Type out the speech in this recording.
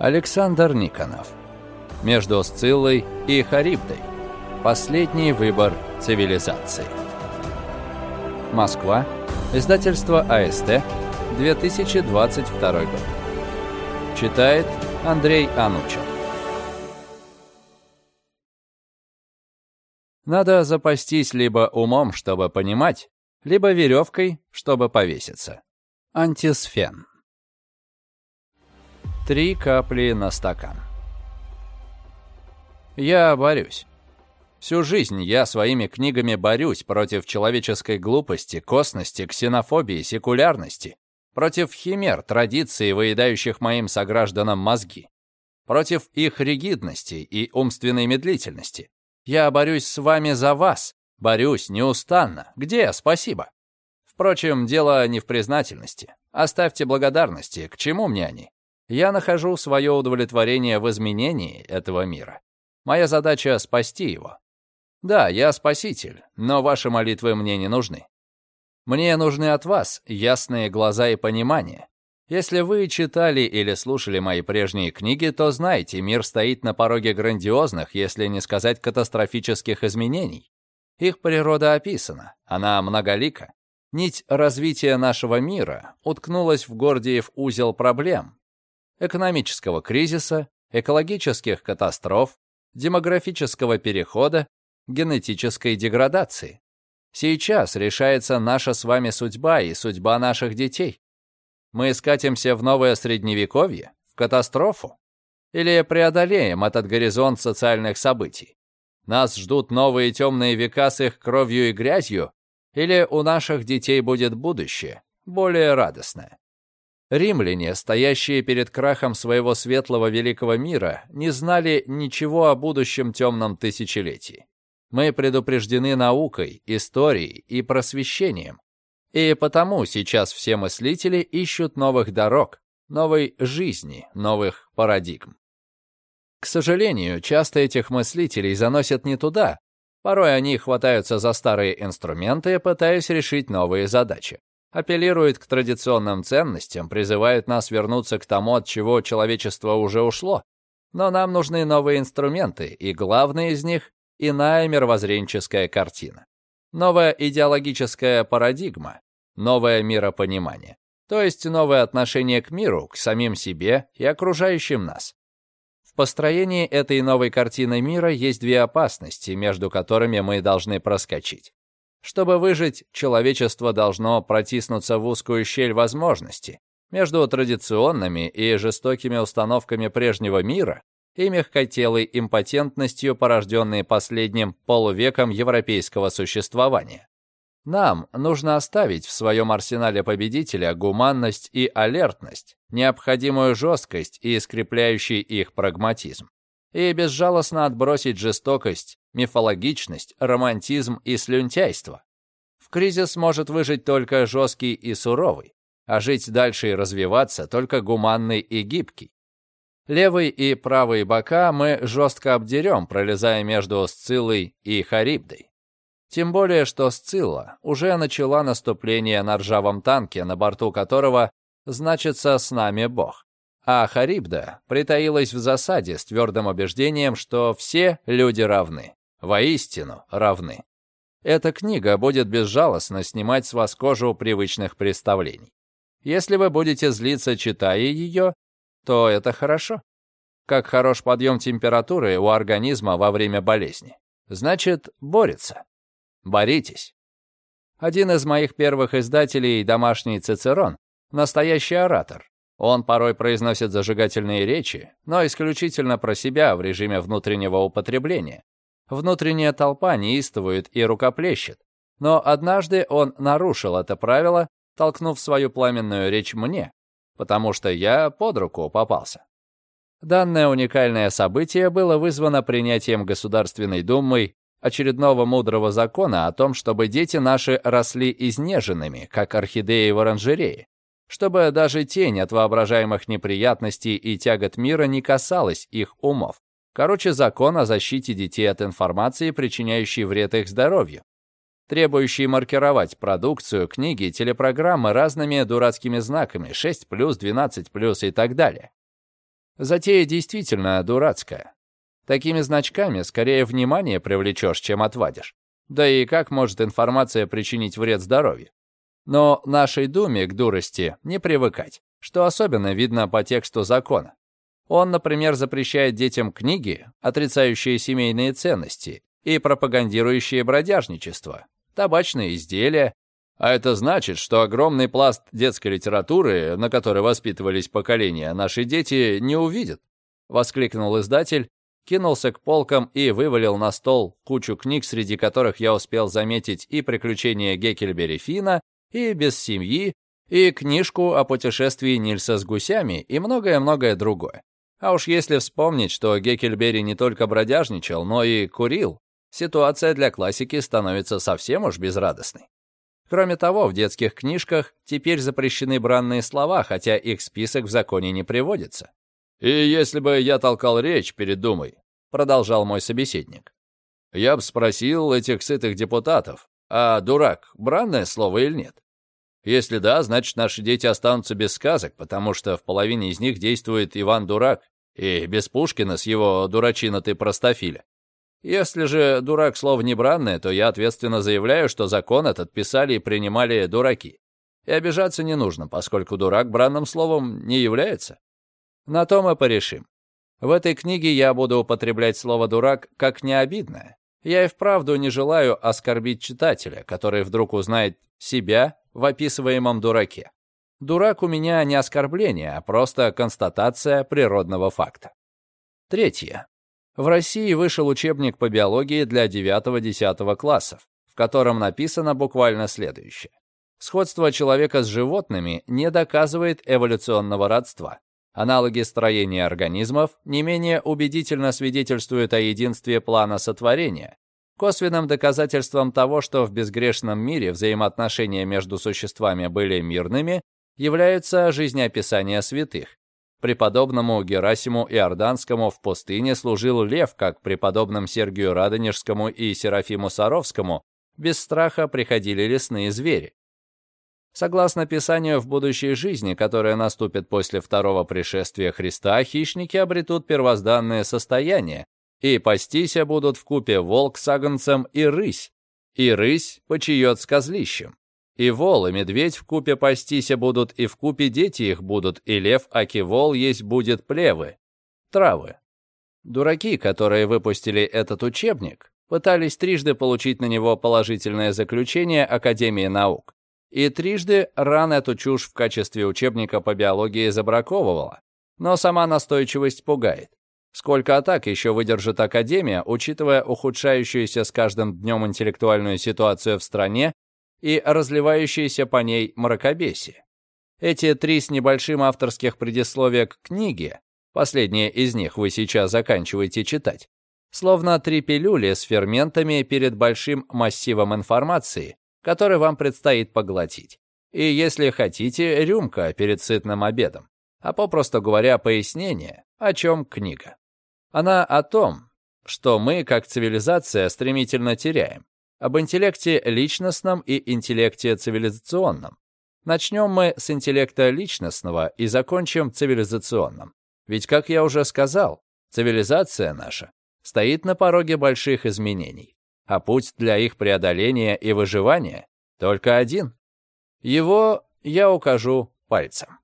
Александр Никонов. Между Сциллой и Харибдой. Последний выбор цивилизации. Москва. Издательство АСТ. 2022 год. Читает Андрей Анучев. Надо запастись либо умом, чтобы понимать, либо веревкой, чтобы повеситься. Антисфен. Три капли на стакан. Я борюсь. Всю жизнь я своими книгами борюсь против человеческой глупости, косности, ксенофобии, секулярности, против химер, традиций, выедающих моим согражданам мозги, против их ригидности и умственной медлительности. Я борюсь с вами за вас, борюсь неустанно. Где спасибо? Впрочем, дело не в признательности. Оставьте благодарности, к чему мне они? Я нахожу свое удовлетворение в изменении этого мира. Моя задача — спасти его. Да, я спаситель, но ваши молитвы мне не нужны. Мне нужны от вас ясные глаза и понимание. Если вы читали или слушали мои прежние книги, то знаете, мир стоит на пороге грандиозных, если не сказать катастрофических изменений. Их природа описана, она многолика. Нить развития нашего мира уткнулась в Гордиев узел проблем, экономического кризиса, экологических катастроф, демографического перехода, генетической деградации. Сейчас решается наша с вами судьба и судьба наших детей. Мы скатимся в новое средневековье, в катастрофу? Или преодолеем этот горизонт социальных событий? Нас ждут новые темные века с их кровью и грязью? Или у наших детей будет будущее, более радостное? Римляне, стоящие перед крахом своего светлого великого мира, не знали ничего о будущем темном тысячелетии. Мы предупреждены наукой, историей и просвещением. И потому сейчас все мыслители ищут новых дорог, новой жизни, новых парадигм. К сожалению, часто этих мыслителей заносят не туда. Порой они хватаются за старые инструменты, пытаясь решить новые задачи апеллирует к традиционным ценностям, призывает нас вернуться к тому, от чего человечество уже ушло. Но нам нужны новые инструменты, и главный из них — иная мировоззренческая картина. Новая идеологическая парадигма, новое миропонимание, то есть новое отношение к миру, к самим себе и окружающим нас. В построении этой новой картины мира есть две опасности, между которыми мы должны проскочить. Чтобы выжить, человечество должно протиснуться в узкую щель возможностей между традиционными и жестокими установками прежнего мира и мягкотелой импотентностью, порожденной последним полувеком европейского существования. Нам нужно оставить в своем арсенале победителя гуманность и алертность, необходимую жесткость и скрепляющий их прагматизм и безжалостно отбросить жестокость, мифологичность, романтизм и слюнтяйство. В кризис может выжить только жесткий и суровый, а жить дальше и развиваться только гуманный и гибкий. Левый и правый бока мы жестко обдерем, пролезая между Сциллой и Харибдой. Тем более, что Сцилла уже начала наступление на ржавом танке, на борту которого значится «С нами Бог» а Харибда притаилась в засаде с твердым убеждением, что все люди равны, воистину равны. Эта книга будет безжалостно снимать с вас кожу привычных представлений. Если вы будете злиться, читая ее, то это хорошо. Как хорош подъем температуры у организма во время болезни. Значит, борется. Боритесь. Один из моих первых издателей, домашний Цицерон, настоящий оратор, он порой произносит зажигательные речи, но исключительно про себя в режиме внутреннего употребления. Внутренняя толпа неистовует и рукоплещет. Но однажды он нарушил это правило, толкнув свою пламенную речь мне, потому что я под руку попался. Данное уникальное событие было вызвано принятием Государственной Думой очередного мудрого закона о том, чтобы дети наши росли изнеженными, как орхидеи в оранжерее, чтобы даже тень от воображаемых неприятностей и тягот мира не касалась их умов. Короче, закон о защите детей от информации, причиняющей вред их здоровью, требующий маркировать продукцию, книги, телепрограммы разными дурацкими знаками 6+, 12+, и так далее. Затея действительно дурацкая. Такими значками скорее внимание привлечешь, чем отвадишь. Да и как может информация причинить вред здоровью? Но нашей думе к дурости не привыкать, что особенно видно по тексту закона. Он, например, запрещает детям книги, отрицающие семейные ценности и пропагандирующие бродяжничество, табачные изделия, а это значит, что огромный пласт детской литературы, на которой воспитывались поколения, наши дети не увидят, воскликнул издатель, кинулся к полкам и вывалил на стол кучу книг, среди которых я успел заметить и «Приключения Геккельбери Фина», и «Без семьи», и книжку о путешествии Нильса с гусями и многое-многое другое. А уж если вспомнить, что Геккельбери не только бродяжничал, но и курил, ситуация для классики становится совсем уж безрадостной. Кроме того, в детских книжках теперь запрещены бранные слова, хотя их список в законе не приводится. «И если бы я толкал речь перед Думой», — продолжал мой собеседник, «я бы спросил этих сытых депутатов, а дурак — бранное слово или нет? Если да, значит, наши дети останутся без сказок, потому что в половине из них действует Иван Дурак, и без Пушкина с его дурачинотой простофиля. Если же дурак слово не бранное, то я ответственно заявляю, что закон этот писали и принимали дураки. И обижаться не нужно, поскольку дурак бранным словом не является. На то мы порешим. В этой книге я буду употреблять слово «дурак» как необидное. Я и вправду не желаю оскорбить читателя, который вдруг узнает себя в описываемом дураке. Дурак у меня не оскорбление, а просто констатация природного факта. Третье. В России вышел учебник по биологии для 9-10 классов, в котором написано буквально следующее. Сходство человека с животными не доказывает эволюционного родства. Аналоги строения организмов не менее убедительно свидетельствуют о единстве плана сотворения, Косвенным доказательством того, что в безгрешном мире взаимоотношения между существами были мирными, являются жизнеописания святых. Преподобному Герасиму Иорданскому в пустыне служил лев, как преподобным Сергию Радонежскому и Серафиму Саровскому без страха приходили лесные звери. Согласно Писанию, в будущей жизни, которая наступит после второго пришествия Христа, хищники обретут первозданное состояние, и пастися будут в купе волк с агнцем и рысь, и рысь почиет с козлищем. И вол, и медведь в купе пастися будут, и в купе дети их будут, и лев, аки вол есть будет плевы, травы. Дураки, которые выпустили этот учебник, пытались трижды получить на него положительное заключение Академии наук. И трижды ран эту чушь в качестве учебника по биологии забраковывала. Но сама настойчивость пугает. Сколько атак еще выдержит Академия, учитывая ухудшающуюся с каждым днем интеллектуальную ситуацию в стране и разливающееся по ней мракобесие? Эти три с небольшим авторских предисловия к книге, последнее из них вы сейчас заканчиваете читать, словно три пилюли с ферментами перед большим массивом информации, который вам предстоит поглотить. И если хотите, рюмка перед сытным обедом. А попросту говоря, пояснение, о чем книга. Она о том, что мы, как цивилизация, стремительно теряем. Об интеллекте личностном и интеллекте цивилизационном. Начнем мы с интеллекта личностного и закончим цивилизационным. Ведь, как я уже сказал, цивилизация наша стоит на пороге больших изменений, а путь для их преодоления и выживания только один. Его я укажу пальцем.